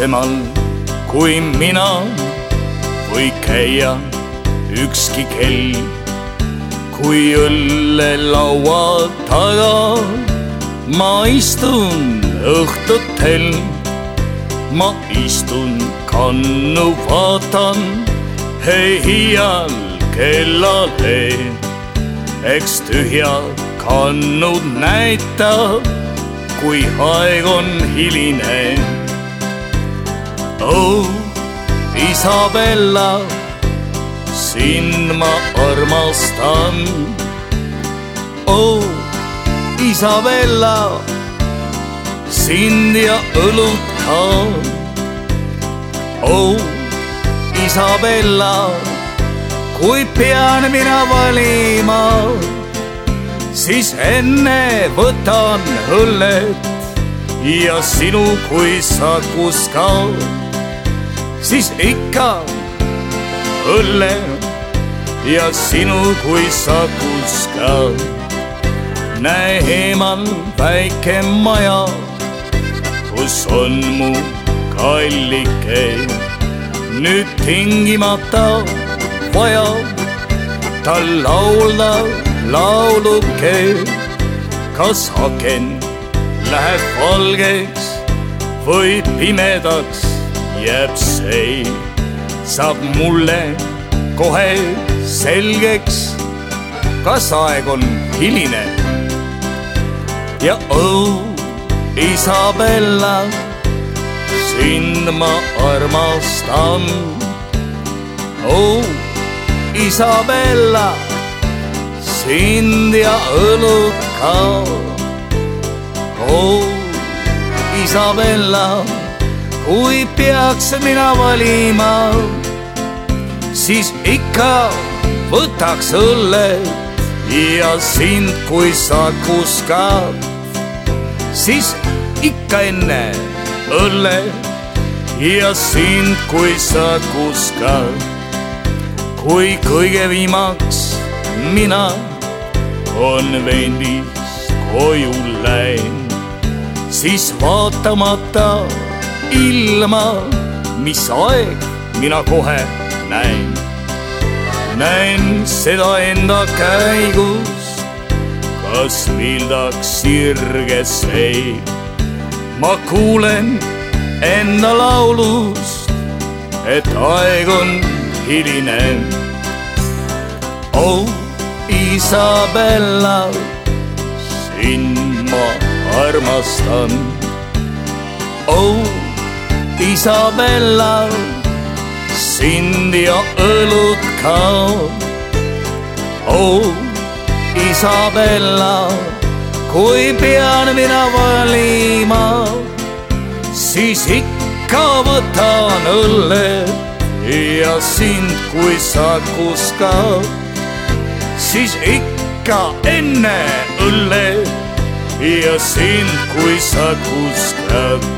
täpsemal kui mina või käia ükski kell. kui õllelaua taga ma istun õhtutel, ma istun kannu vaatan, iial kellale, eks tühja kannud näitab, kui aeg on hiline. Oh, Isabella, sind ma armastan. oh, Isabella, sind ja õlut ka. oh, Isabella, kui pean mina valima, siis enne võtan õllet ja sinu, kui sa kuskad siis ikka õlle ja sinu kui sa kuskad. näe eemal väike maja, kus on mu kallike. nüüd tingimata vaja tal laulda lauluke. kas aken läheb valgeks või pimedaks jääb see, saab mulle kohe selgeks, kas aeg on hiline. ja oh, Isabella, sind ma armastan. oh, Isabella, sind ja õlut ka. oh, Isabella kui peaks mina valima, siis ikka võtaks õlle ja sind, kui sa kuskad, siis ikka enne õlle ja sind, kui sa kuskad. kui kõige viimaks mina on vendist koju läinud, siis vaatamata ilma, mis aeg mina kohe näen. näen seda enda käigus, kas vildaks sirges seib. ma kuulen enda laulust, et aeg on hiline. oh Isabella, sind ma armastan. oh Isabella, sind ja õlut ka. oh Isabella, kui pean mina valima, siis ikka võtan õlle ja sind, kui sa kuskad, siis ikka enne õlle ja sind, kui sa kuskad